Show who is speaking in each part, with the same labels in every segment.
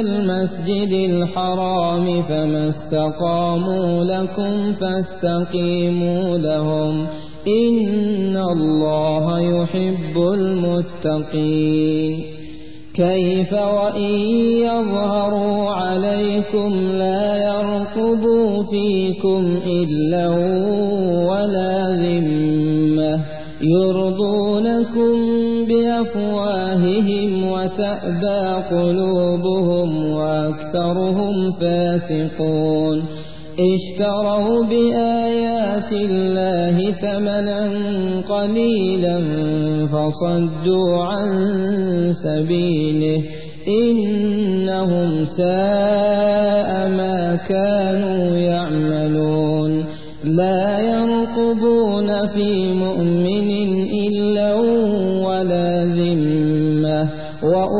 Speaker 1: المسجد الحرام فما استقاموا لكم فاستقيموا لهم. إن الله يحب المتقين. كيف وإن يظهروا عليكم لا يرقبوا فيكم إلا ولا ذمة. يرضونكم بأفواههم وتأبى قلوبهم وأكثرهم فاسقون. اشتروا بآيات الله ثمنا قليلا فصدوا عن سبيله. إنهم ساء ما كانوا يعملون. لا يرقبون في مؤمن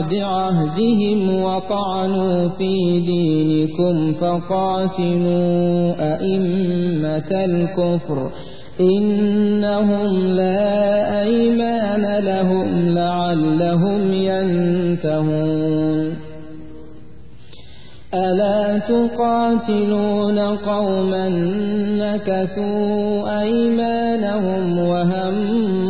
Speaker 1: بعد عهدهم وطعنوا في دينكم فقاتلوا أئمة الكفر إنهم لا أيمان لهم لعلهم ينتهون ألا تقاتلون قوما نكثوا أيمانهم وهموا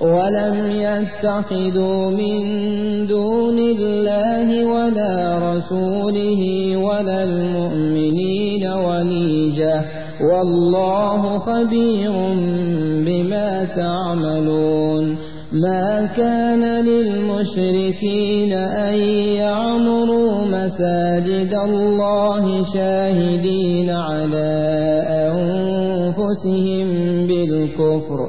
Speaker 1: ولم يتخذوا من دون الله ولا رسوله ولا المؤمنين وليجة والله خبير بما تعملون ما كان للمشركين أن يعمروا مساجد الله شاهدين على أنفسهم بالكفر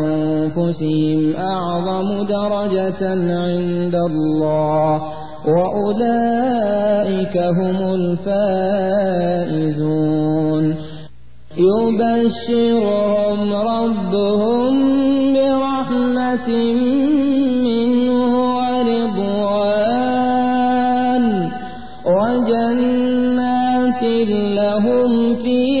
Speaker 1: وأنفسهم أعظم درجة عند الله وأولئك هم الفائزون. يبشرهم ربهم برحمة منه ورضوان. وجنات لهم فيها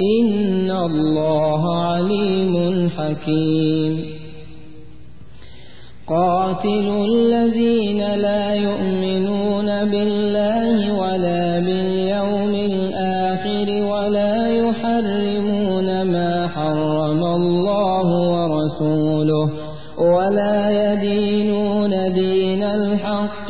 Speaker 1: إن الله عليم حكيم قاتلوا الذين لا يؤمنون بالله ولا باليوم الآخر ولا يحرمون ما حرم الله ورسوله ولا يدينون دين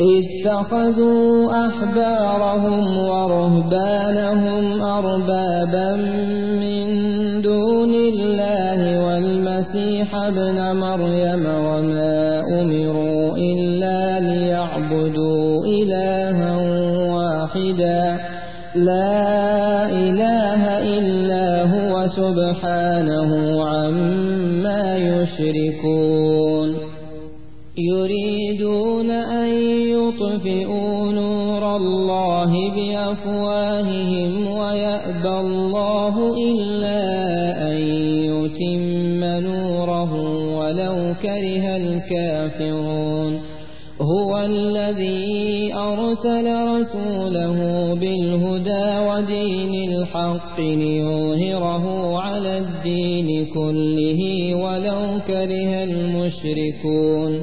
Speaker 1: اتخذوا أحبارهم ورهبانهم أربابا من دون الله والمسيح ابن مريم وما أمروا إلا ليعبدوا إلها واحدا. لا إله إلا هو سبحانه عما يشركون. يريدون يطفئوا نور الله بأفواههم ويأبى الله إلا أن يتم نوره ولو كره الكافرون. هو الذي أرسل رسوله بالهدى ودين الحق ليظهره على الدين كله ولو كره المشركون.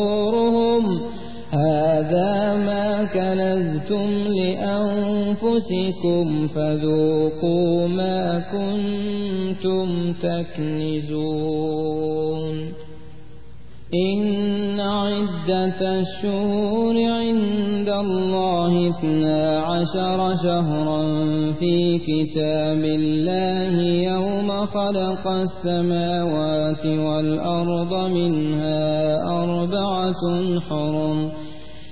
Speaker 1: كنزتم لأنفسكم فذوقوا ما كنتم تكنزون إن عدة الشهور عند الله اثنا عشر شهرا في كتاب الله يوم خلق السماوات والأرض منها أربعة حرم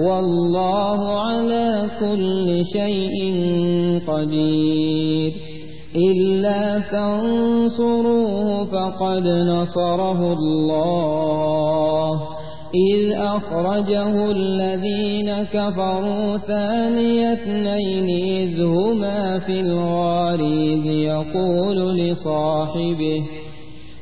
Speaker 1: والله على كل شيء قدير. إلا تنصروه فقد نصره الله. إذ أخرجه الذين كفروا ثاني اثنين إذ هما في الغار إذ يقول لصاحبه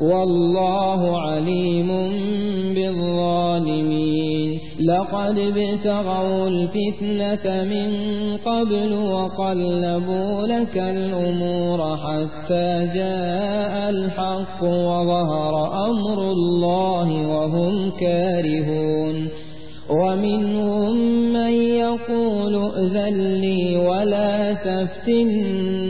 Speaker 1: والله عليم بالظالمين. لقد ابتغوا الفتنة من قبل وقلبوا لك الأمور حتى جاء الحق وظهر أمر الله وهم كارهون. ومنهم من يقول ائذن لي ولا تفتني.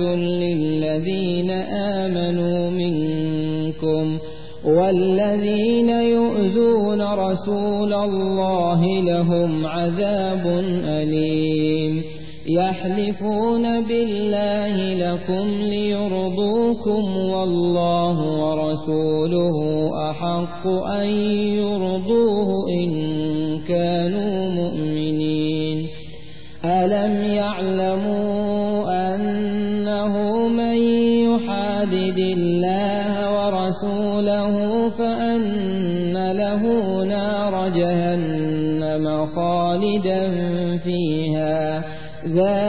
Speaker 1: للذين آمنوا منكم والذين يؤذون رسول الله لهم عذاب أليم يحلفون بالله لكم ليرضوكم والله ورسوله أحق أن يرضوه إن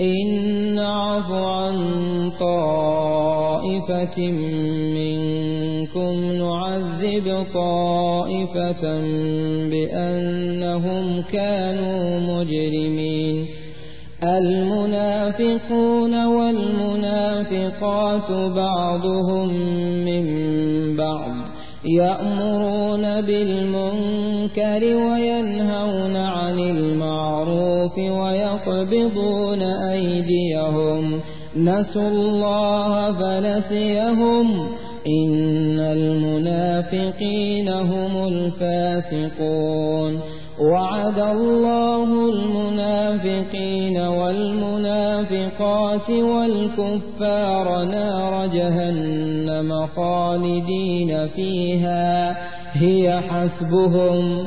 Speaker 1: إن نعف عن طائفة منكم نعذب طائفة بأنهم كانوا مجرمين. المنافقون والمنافقات بعضهم من بعض يأمرون بالمنكر وينهون عن المعروف. ويقبضون أيديهم. نسوا الله فنسيهم. إن المنافقين هم الفاسقون. وعد الله المنافقين والمنافقات والكفار نار جهنم خالدين فيها. هي حسبهم.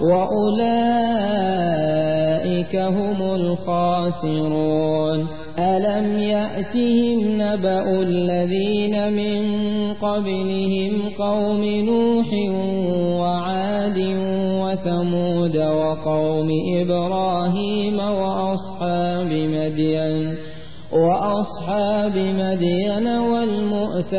Speaker 1: وأولئك هم الخاسرون ألم يأتهم نبأ الذين من قبلهم قوم نوح وعاد وثمود وقوم إبراهيم وأصحاب مدين وأصحاب مدين والمؤتفكات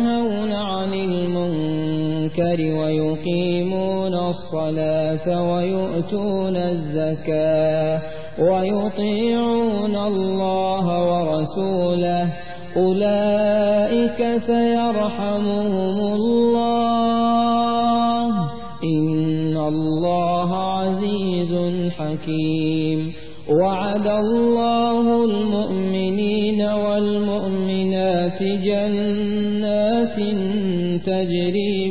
Speaker 1: المنكر ويقيمون الصلاة ويؤتون الزكاة ويطيعون الله ورسوله. أولئك سيرحمهم الله. إن الله عزيز حكيم. وعد الله المؤمنين والمؤمنات جنات تجري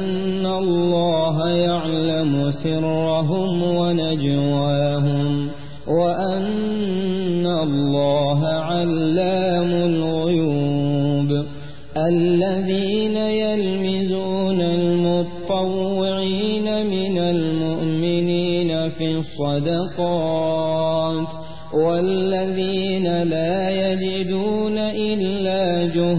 Speaker 1: الله يعلم سرهم ونجواهم وأن الله علام الغيوب. الذين يلمزون المطوعين من المؤمنين في الصدقات والذين لا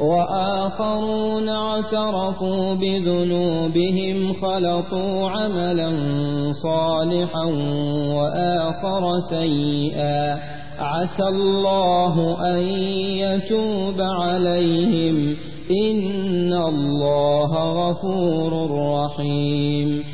Speaker 1: وآخرون اعترفوا بذنوبهم خلطوا عملا صالحا وآخر سيئا. عسى الله أن يتوب عليهم. إن الله غفور رحيم.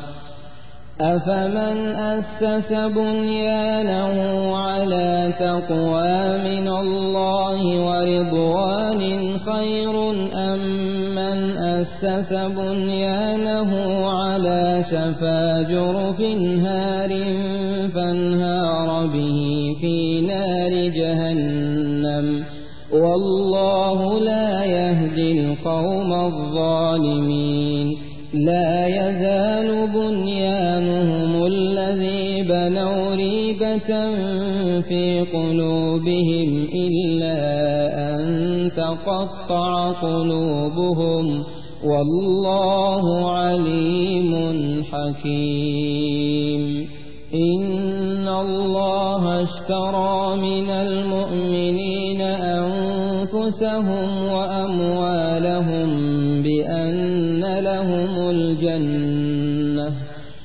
Speaker 1: أفمن أسس بنيانه على تقوى من الله ورضوان خير أم من أسس بنيانه على شفا جرف هار فانهار به في نار جهنم والله لا يهدي القوم الظالمين لا يزال بنيانهم في قلوبهم إلا أن تقطع قلوبهم والله عليم حكيم إن الله اشترى من المؤمنين أنفسهم وأموالهم بأن لهم الجنة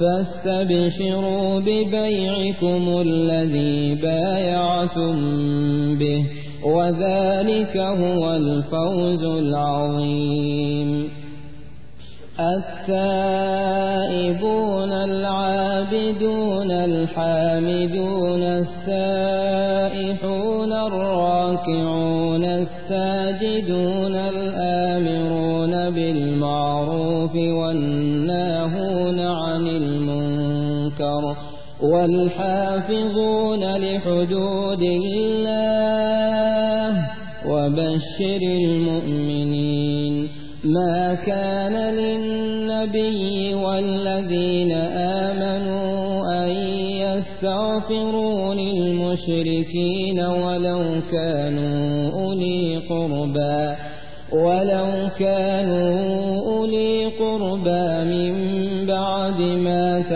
Speaker 1: فاستبشروا ببيعكم الذي بايعتم به وذلك هو الفوز العظيم. التائبون العابدون الحامدون السائحون الراكعون الساجدون الآمرون بالمعروف والناهون المنكر والحافظون لحدود الله وبشر المؤمنين ما كان للنبي والذين آمنوا أن يستغفروا للمشركين ولو كانوا أولي قربا ولو كانوا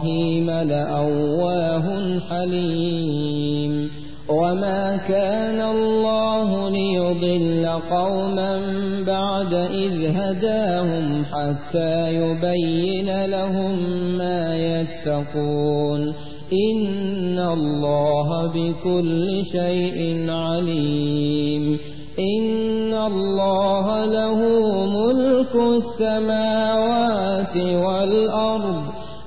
Speaker 1: إبراهيم لأواه حليم وما كان الله ليضل قوما بعد إذ هداهم حتى يبين لهم ما يتقون إن الله بكل شيء عليم إن الله له ملك السماوات والأرض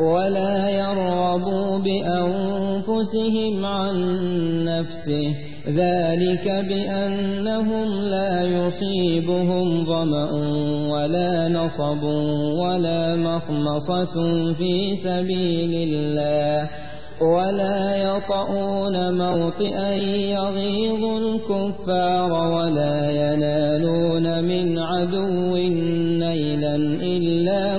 Speaker 1: ولا يرغبوا بأنفسهم عن نفسه. ذلك بأنهم لا يصيبهم ظمأ ولا نصب ولا مخمصة في سبيل الله. ولا يطؤون موطئا يغيظ الكفار ولا ينالون من عدو نيلا إلا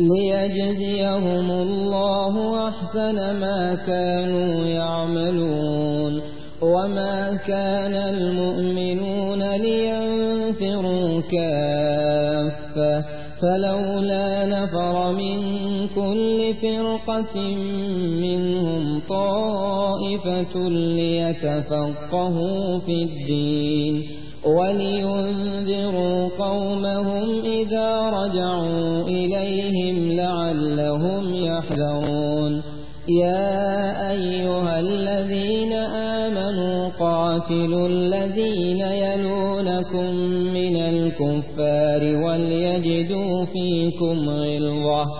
Speaker 1: ليجزيهم الله أحسن ما كانوا يعملون وما كان المؤمنون لينفروا كافة فلولا نفر من كل فرقة منهم طائفة ليتفقهوا في الدين ولينذروا قومهم إذا رجعوا إليهم لعلهم يحذرون. يا أيها الذين آمنوا قاتلوا الذين يلونكم الكفار وليجدوا فيكم غلظة.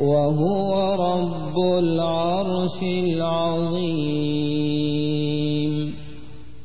Speaker 1: وهو رب العرش العظيم.